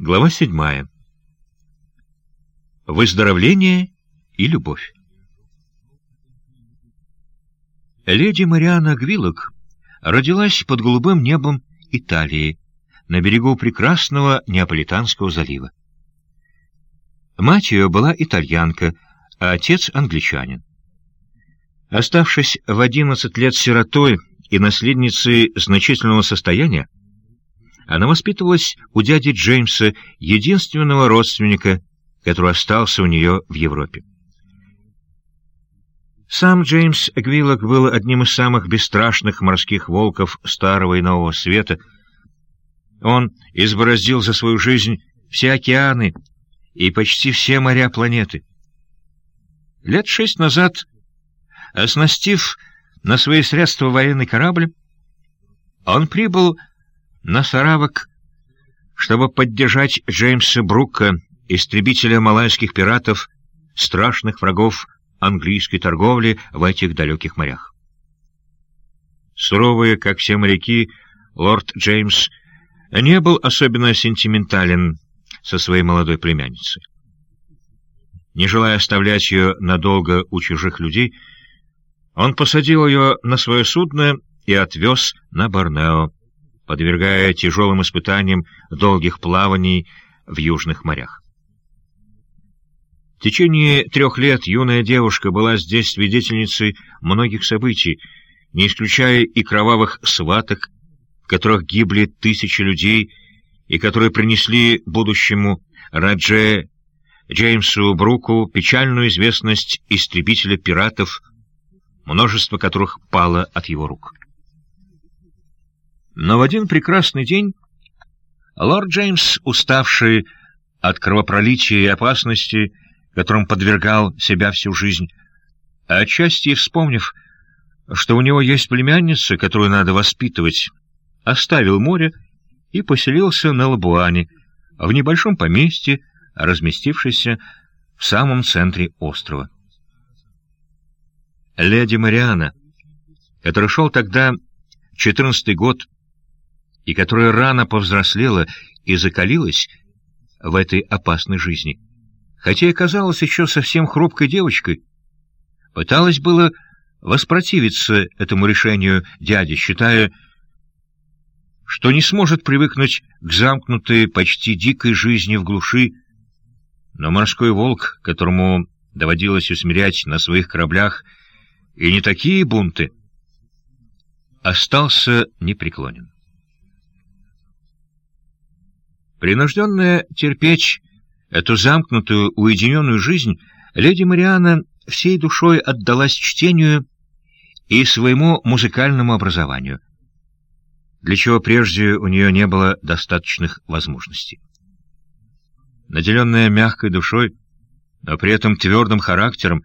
Глава седьмая. Выздоровление и любовь. Леди Мариана Гвиллок родилась под голубым небом Италии, на берегу прекрасного Неаполитанского залива. Мать ее была итальянка, а отец — англичанин. Оставшись в одиннадцать лет сиротой и наследницей значительного состояния, она воспитывалась у дяди Джеймса, единственного родственника, который остался у нее в Европе. Сам Джеймс Гвиллок был одним из самых бесстрашных морских волков Старого и Нового Света. Он избороздил за свою жизнь все океаны и почти все моря планеты. Лет шесть назад, оснастив на свои средства военный корабль, он прибыл на Саравок, чтобы поддержать Джеймса Брука, истребителя малайских пиратов, страшных врагов английской торговли в этих далеких морях. Суровый, как все моряки, лорд Джеймс не был особенно сентиментален со своей молодой племянницей. Не желая оставлять ее надолго у чужих людей, он посадил ее на свое судно и отвез на Борнео, подвергая тяжелым испытаниям долгих плаваний в южных морях. В течение трех лет юная девушка была здесь свидетельницей многих событий, не исключая и кровавых сваток, в которых гибли тысячи людей и которые принесли будущему Радже Джеймсу Бруку печальную известность истребителя пиратов, множество которых пало от его рук. Но в один прекрасный день лорд Джеймс, уставший от кровопролития и опасности, которым подвергал себя всю жизнь, отчасти вспомнив, что у него есть племянница, которую надо воспитывать, оставил море и поселился на Лабуане, в небольшом поместье, разместившемся в самом центре острова. Леди Мариана, который шел тогда четырнадцатый год, и которая рано повзрослела и закалилась в этой опасной жизни, хотя и казалась еще совсем хрупкой девочкой, пыталась было воспротивиться этому решению дяди, считая, что не сможет привыкнуть к замкнутой, почти дикой жизни в глуши, но морской волк, которому доводилось усмирять на своих кораблях и не такие бунты, остался непреклонен. Принужденная терпеть эту замкнутую, уединенную жизнь, леди Мариана всей душой отдалась чтению и своему музыкальному образованию, для чего прежде у нее не было достаточных возможностей. Наделенная мягкой душой, но при этом твердым характером,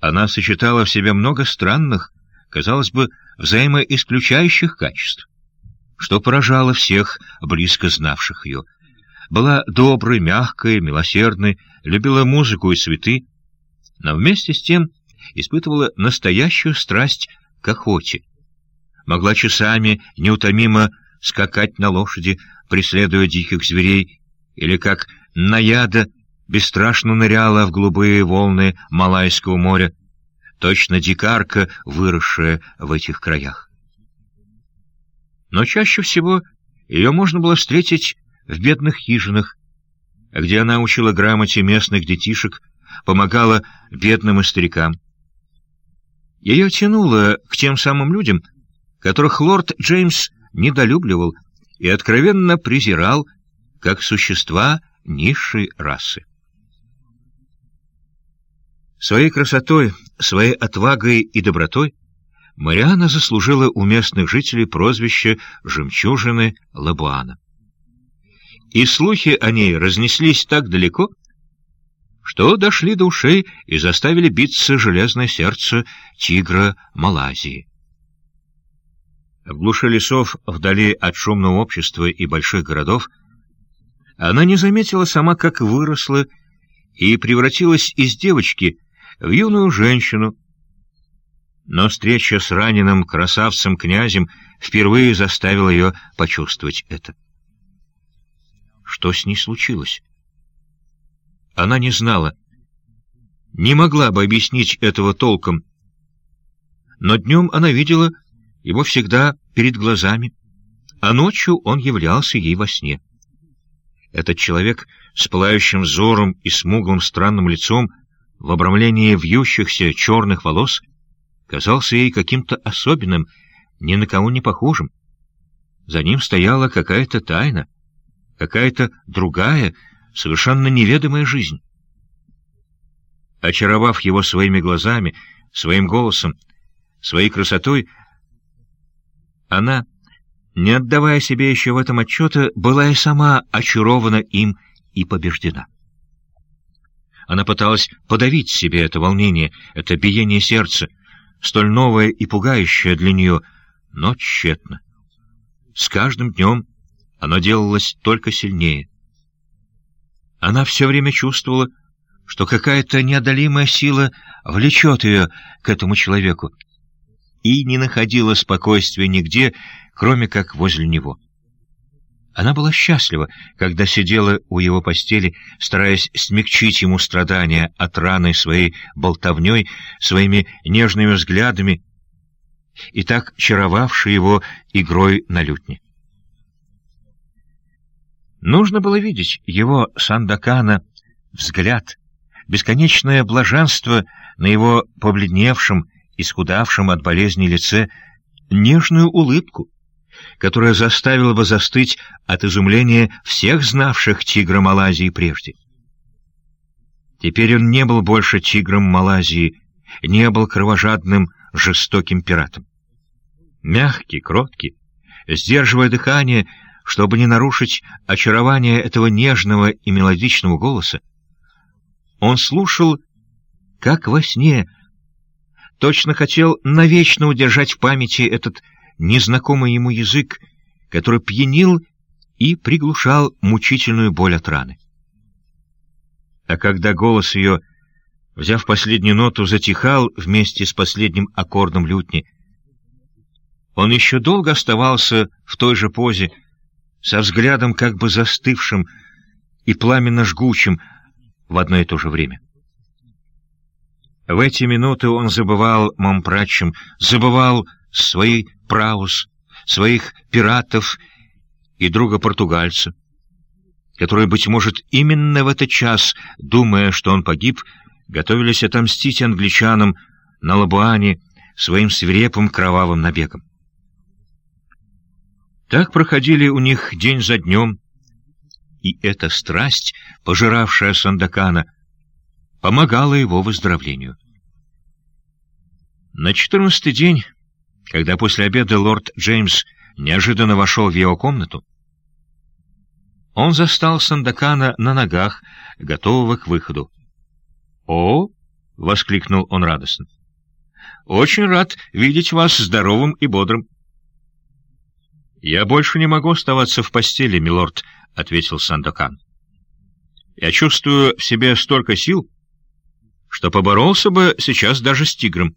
она сочетала в себе много странных, казалось бы, взаимоисключающих качеств, что поражало всех, близко знавших ее была доброй, мягкой, милосердной, любила музыку и цветы, но вместе с тем испытывала настоящую страсть к охоте. Могла часами неутомимо скакать на лошади, преследуя диких зверей, или как наяда бесстрашно ныряла в голубые волны Малайского моря, точно дикарка, выросшая в этих краях. Но чаще всего ее можно было встретить в бедных хижинах, где она учила грамоте местных детишек, помогала бедным и старикам. Ее тянуло к тем самым людям, которых лорд Джеймс недолюбливал и откровенно презирал как существа низшей расы. Своей красотой, своей отвагой и добротой Мариана заслужила у местных жителей прозвище «Жемчужины Лабуана» и слухи о ней разнеслись так далеко, что дошли до ушей и заставили биться железное сердце тигра Малайзии. В глуши лесов, вдали от шумного общества и больших городов, она не заметила сама, как выросла и превратилась из девочки в юную женщину. Но встреча с раненым красавцем-князем впервые заставила ее почувствовать это. Что с ней случилось. Она не знала, не могла бы объяснить этого толком, но днем она видела его всегда перед глазами, а ночью он являлся ей во сне. Этот человек с пылающим взором и смуглым странным лицом в обрамлении вьющихся черных волос казался ей каким-то особенным, ни на кого не похожим. За ним стояла какая-то тайна, какая-то другая, совершенно неведомая жизнь. Очаровав его своими глазами, своим голосом, своей красотой, она, не отдавая себе еще в этом отчета, была и сама очарована им и побеждена. Она пыталась подавить себе это волнение, это биение сердца, столь новое и пугающее для нее, но тщетно. С каждым днем оно делалось только сильнее. Она все время чувствовала, что какая-то неодолимая сила влечет ее к этому человеку, и не находила спокойствия нигде, кроме как возле него. Она была счастлива, когда сидела у его постели, стараясь смягчить ему страдания от раны своей болтовней, своими нежными взглядами и так чаровавшей его игрой на лютне. Нужно было видеть его Сандакана взгляд, бесконечное блаженство на его побледневшем, исхудавшем от болезни лице, нежную улыбку, которая заставила бы застыть от изумления всех знавших тигра Малайзии прежде. Теперь он не был больше тигром Малайзии, не был кровожадным, жестоким пиратом. Мягкий, кроткий, сдерживая дыхание, чтобы не нарушить очарование этого нежного и мелодичного голоса, он слушал, как во сне, точно хотел навечно удержать в памяти этот незнакомый ему язык, который пьянил и приглушал мучительную боль от раны. А когда голос ее, взяв последнюю ноту, затихал вместе с последним аккордом лютни, он еще долго оставался в той же позе, со взглядом как бы застывшим и пламенно жгучим в одно и то же время. В эти минуты он забывал Мампрачем, забывал свои Праус, своих пиратов и друга-португальца, которые, быть может, именно в этот час, думая, что он погиб, готовились отомстить англичанам на Лабуане своим свирепым кровавым набегом. Так проходили у них день за днем, и эта страсть, пожиравшая Сандакана, помогала его выздоровлению. На четырнадцатый день когда после обеда лорд Джеймс неожиданно вошел в его комнату, он застал Сандакана на ногах, готового к выходу. «О!» — воскликнул он радостно. «Очень рад видеть вас здоровым и бодрым». «Я больше не могу оставаться в постели, милорд», — ответил Сандакан. «Я чувствую в себе столько сил, что поборолся бы сейчас даже с тигром».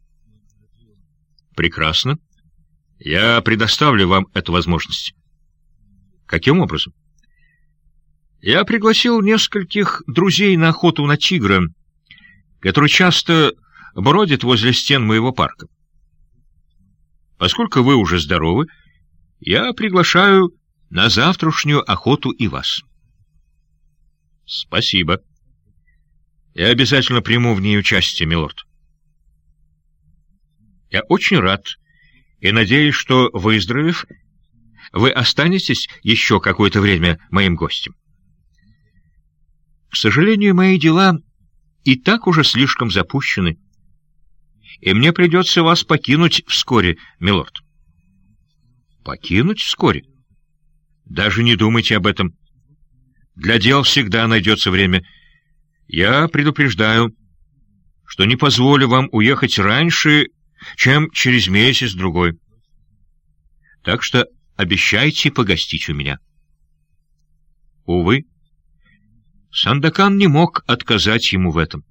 Прекрасно. Я предоставлю вам эту возможность. Каким образом? Я пригласил нескольких друзей на охоту на тигра, который часто бродит возле стен моего парка. Поскольку вы уже здоровы, я приглашаю на завтрашнюю охоту и вас. Спасибо. Я обязательно приму в ней участие, милорд. Я очень рад и надеюсь, что, выздоровев, вы останетесь еще какое-то время моим гостем. К сожалению, мои дела и так уже слишком запущены, и мне придется вас покинуть вскоре, милорд. Покинуть вскоре? Даже не думайте об этом. Для дел всегда найдется время. Я предупреждаю, что не позволю вам уехать раньше чем через месяц-другой. Так что обещайте погостить у меня. Увы, Сандакан не мог отказать ему в этом.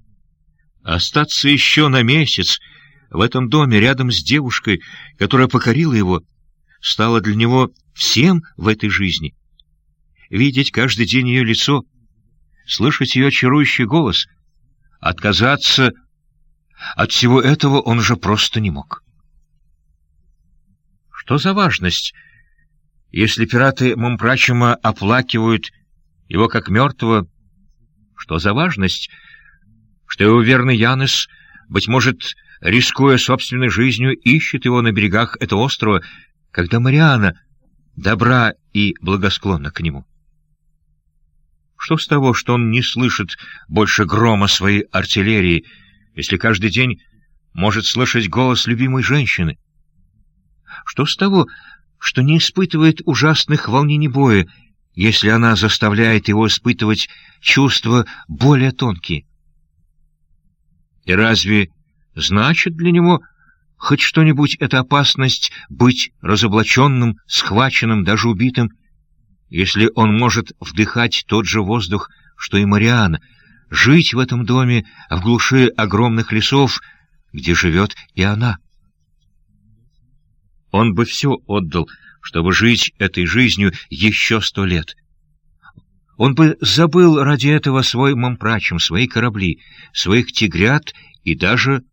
Остаться еще на месяц в этом доме рядом с девушкой, которая покорила его, стало для него всем в этой жизни. видеть каждый день ее лицо, слышать ее чарующий голос. Отказаться от всего этого он же просто не мог. Что за важность, если пираты Мумпрачема оплакивают его как мертвого? Что за важность, что его верный Янес, быть может, рискуя собственной жизнью, ищет его на берегах этого острова, когда Мариана добра и благосклонна к нему? Что с того, что он не слышит больше грома своей артиллерии, если каждый день может слышать голос любимой женщины? Что с того, что не испытывает ужасных волнений боя, если она заставляет его испытывать чувства более тонкие? И разве значит для него хоть что-нибудь эта опасность быть разоблаченным, схваченным, даже убитым, если он может вдыхать тот же воздух, что и Мариана, жить в этом доме в глуши огромных лесов, где живет и она? Он бы все отдал, чтобы жить этой жизнью еще сто лет. Он бы забыл ради этого свой мампрачем, свои корабли, своих тигрят и даже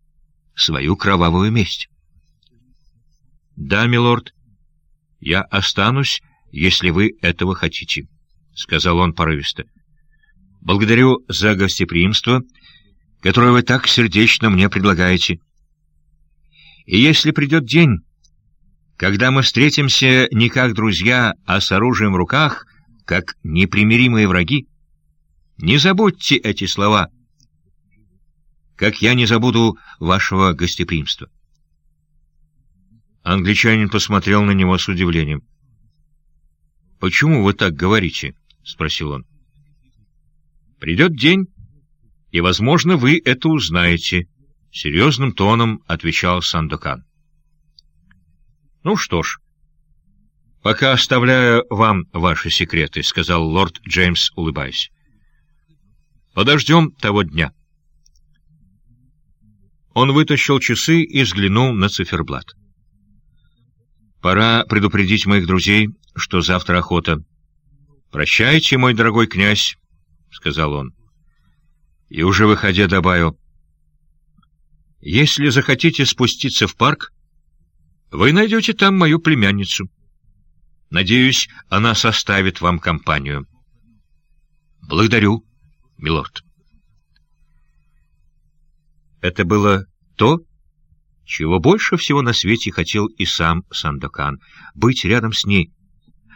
свою кровавую месть. «Да, милорд, я останусь, если вы этого хотите», — сказал он порывисто. «Благодарю за гостеприимство, которое вы так сердечно мне предлагаете. И если придет день, когда мы встретимся не как друзья, а с оружием в руках, как непримиримые враги, не забудьте эти слова, как я не забуду вашего гостеприимства. Англичанин посмотрел на него с удивлением. «Почему вы так говорите?» — спросил он. «Придет день, и, возможно, вы это узнаете», — серьезным тоном отвечал Сандокан. «Ну что ж, пока оставляю вам ваши секреты», — сказал лорд Джеймс, улыбаясь. «Подождем того дня». Он вытащил часы и взглянул на циферблат. «Пора предупредить моих друзей, что завтра охота. Прощайте, мой дорогой князь», — сказал он. И уже выходя добавил, «Если захотите спуститься в парк, вы найдете там мою племянницу. Надеюсь, она составит вам компанию. Благодарю, милорд. Это было то, чего больше всего на свете хотел и сам Сандокан — быть рядом с ней,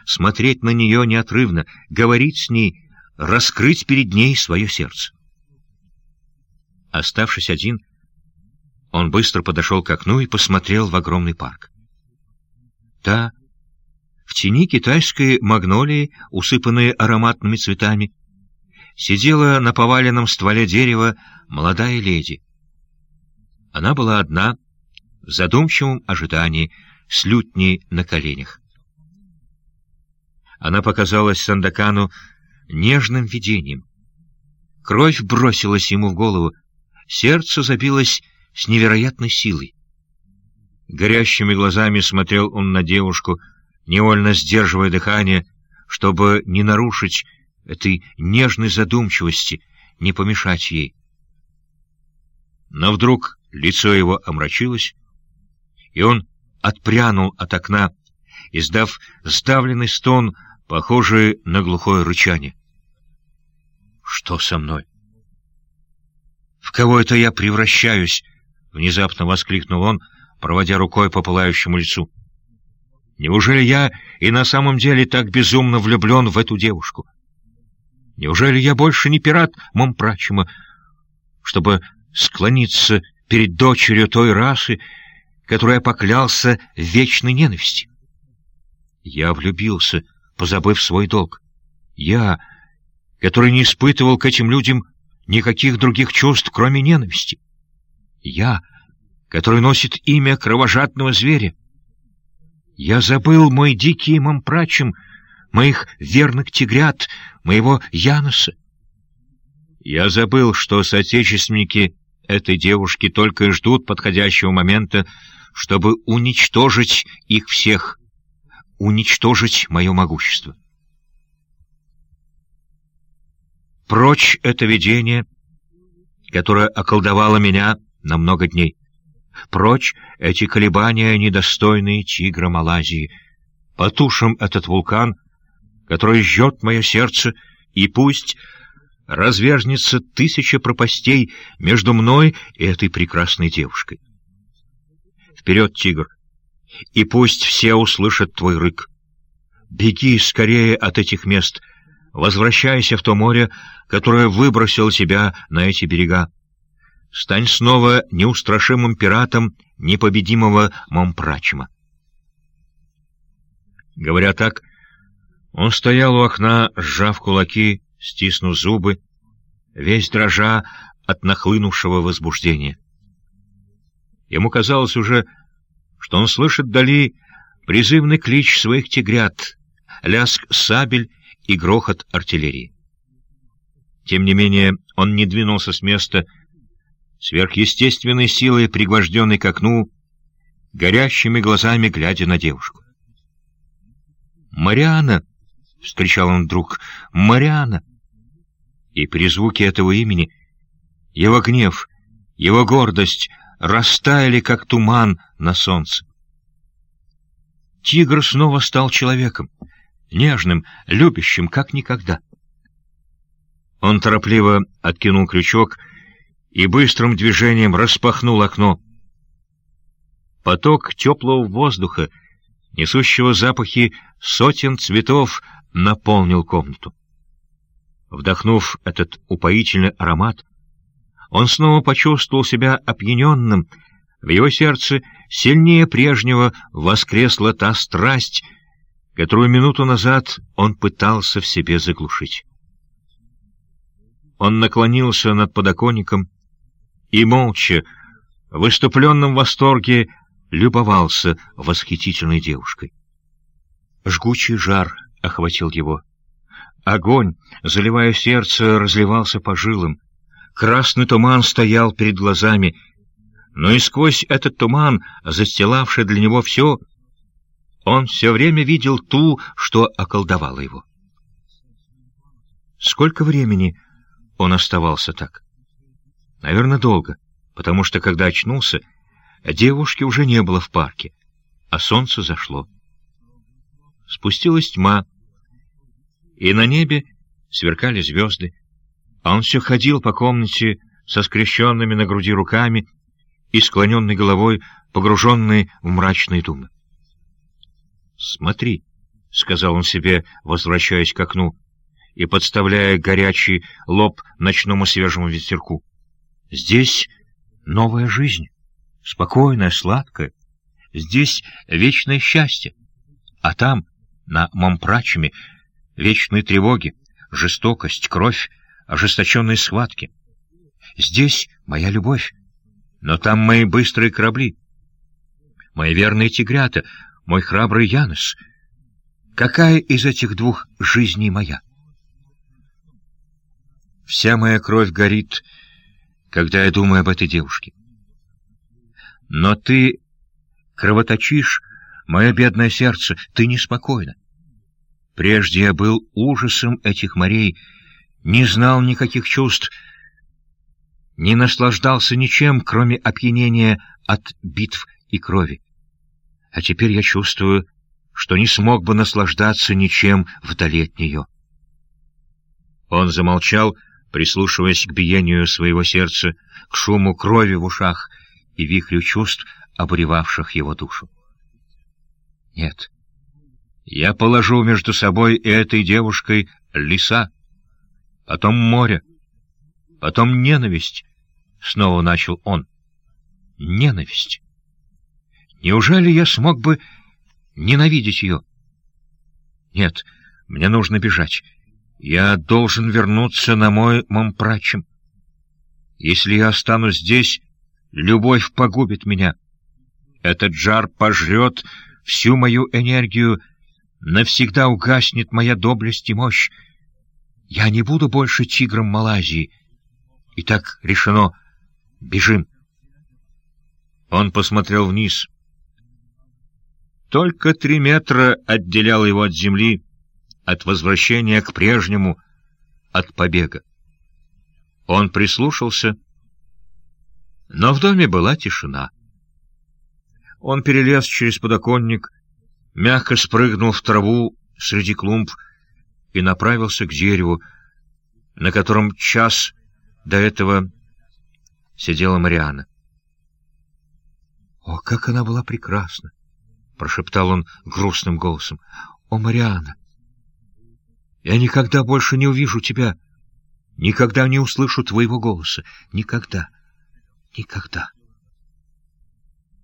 смотреть на нее неотрывно, говорить с ней, раскрыть перед ней свое сердце. Оставшись один, он быстро подошел к окну и посмотрел в огромный парк. Та, в тени китайской магнолии, усыпанной ароматными цветами, сидела на поваленном стволе дерева молодая леди. Она была одна, в задумчивом ожидании, с лютней на коленях. Она показалась Сандакану нежным видением. Кровь бросилась ему в голову, сердце забилось с невероятной силой. Горящими глазами смотрел он на девушку, невольно сдерживая дыхание, чтобы не нарушить этой нежной задумчивости, не помешать ей. Но вдруг лицо его омрачилось, и он отпрянул от окна, издав сдавленный стон, похожий на глухое рычание. «Что со мной? В кого это я превращаюсь?» — внезапно воскликнул он, проводя рукой по пылающему лицу. «Неужели я и на самом деле так безумно влюблен в эту девушку? Неужели я больше не пират Момпрачема, чтобы склониться перед дочерью той расы, которой я поклялся в вечной ненависти? Я влюбился, позабыв свой долг. Я, который не испытывал к этим людям никаких других чувств, кроме ненависти. Я, который носит имя кровожадного зверя. Я забыл мой дикий мампрачем, моих верных тигрят, моего Яноса. Я забыл, что соотечественники этой девушки только и ждут подходящего момента, чтобы уничтожить их всех, уничтожить мое могущество. Прочь это видение, которое околдовало меня на много дней. Прочь эти колебания, недостойные тигра Малайзии. Потушим этот вулкан, который жжет мое сердце, и пусть разверзнется тысяча пропастей между мной и этой прекрасной девушкой. Вперед, тигр, и пусть все услышат твой рык. Беги скорее от этих мест, возвращайся в то море, которое выбросило тебя на эти берега. Стань снова неустрашимым пиратом непобедимого Момпрачема. Говоря так, он стоял у окна, сжав кулаки, стиснув зубы, весь дрожа от нахлынувшего возбуждения. Ему казалось уже, что он слышит вдали призывный клич своих тигрят, лязг сабель и грохот артиллерии. Тем не менее, он не двинулся с места, сверхъестественной силой пригвожденный к окну, горящими глазами глядя на девушку. «Мариана!» — встречал он вдруг. «Мариана!» И при звуке этого имени его гнев, его гордость растаяли, как туман на солнце. Тигр снова стал человеком, нежным, любящим, как никогда. Он торопливо откинул крючок и быстрым движением распахнул окно. Поток теплого воздуха, несущего запахи сотен цветов, наполнил комнату. Вдохнув этот упоительный аромат, он снова почувствовал себя опьяненным, в его сердце сильнее прежнего воскресла та страсть, которую минуту назад он пытался в себе заглушить. Он наклонился над подоконником и молча, в выступленном восторге, любовался восхитительной девушкой. Жгучий жар охватил его. Огонь, заливая сердце, разливался по жилам. Красный туман стоял перед глазами, но и сквозь этот туман, застилавший для него все, он все время видел ту, что околдовала его. Сколько времени он оставался так? Наверное, долго, потому что, когда очнулся, девушки уже не было в парке, а солнце зашло. Спустилась тьма, и на небе сверкали звезды, а он все ходил по комнате со скрещенными на груди руками и склоненной головой, погруженной в мрачные думы. «Смотри», — сказал он себе, возвращаясь к окну и подставляя горячий лоб ночному свежему ветерку. «Здесь новая жизнь, спокойная, сладкая. Здесь вечное счастье, а там, на Момпрачеме, вечные тревоги, жестокость, кровь, ожесточенные схватки. Здесь моя любовь, но там мои быстрые корабли, мои верные тигрята, мой храбрый Янос. Какая из этих двух жизней моя? Вся моя кровь горит, когда я думаю об этой девушке. Но ты кровоточишь, мое бедное сердце, ты неспокойна. Прежде я был ужасом этих морей, не знал никаких чувств, не наслаждался ничем, кроме опьянения от битв и крови. А теперь я чувствую, что не смог бы наслаждаться ничем вдали от нее. Он замолчал, прислушиваясь к биению своего сердца, к шуму крови в ушах и вихрю чувств, обуревавших его душу. Нет, я положу между собой и этой девушкой леса, потом море, потом ненависть, — снова начал он. Ненависть. Неужели я смог бы ненавидеть ее? Нет, мне нужно бежать. Я должен вернуться на мой Момпрачем. Если я останусь здесь, любовь погубит меня. Этот жар пожрет всю мою энергию навсегда угаснет моя доблесть и мощь. Я не буду больше тигром Малайзии. И так решено. Бежим. Он посмотрел вниз. Только три метра отделял его от земли, от возвращения к прежнему, от побега. Он прислушался, но в доме была тишина. Он перелез через подоконник, мягко спрыгнул в траву среди клумб и направился к дереву, на котором час до этого сидела Мариана. «О, как она была прекрасна!» — прошептал он грустным голосом. «О, Мариана! Я никогда больше не увижу тебя, никогда не услышу твоего голоса, никогда, никогда!»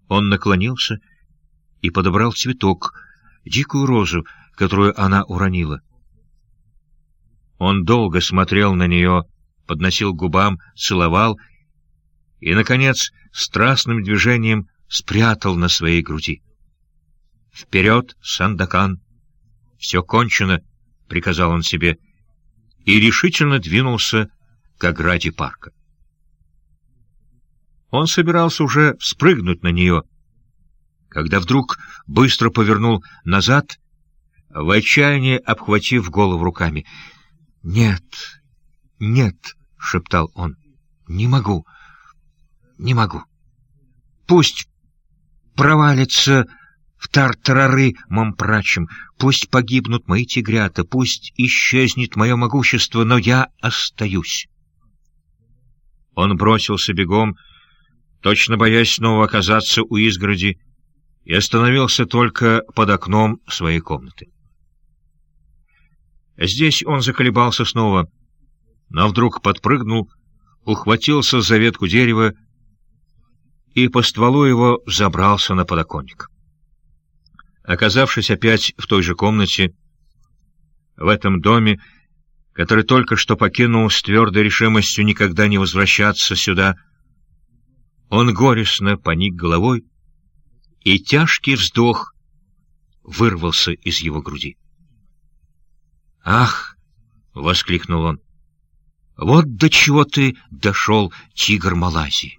Он наклонился и подобрал цветок, дикую розу, которую она уронила. Он долго смотрел на нее, подносил губам, целовал и, наконец, страстным движением спрятал на своей груди. «Вперед, Сандакан! Все кончено!» — приказал он себе, и решительно двинулся к ограде парка. Он собирался уже спрыгнуть на нее, когда вдруг быстро повернул назад, в отчаянии обхватив голову руками. «Нет, нет!» — шептал он. «Не могу, не могу. Пусть провалится в тартарары момпрачем, пусть погибнут мои тигрята, пусть исчезнет мое могущество, но я остаюсь». Он бросился бегом, точно боясь снова оказаться у изгороди, и остановился только под окном своей комнаты. Здесь он заколебался снова, но вдруг подпрыгнул, ухватился за ветку дерева и по стволу его забрался на подоконник. Оказавшись опять в той же комнате, в этом доме, который только что покинул с твердой решимостью никогда не возвращаться сюда, — он горестно поник головой, и тяжкий вздох вырвался из его груди. «Ах!» — воскликнул он. «Вот до чего ты дошел, тигр Малайзии!»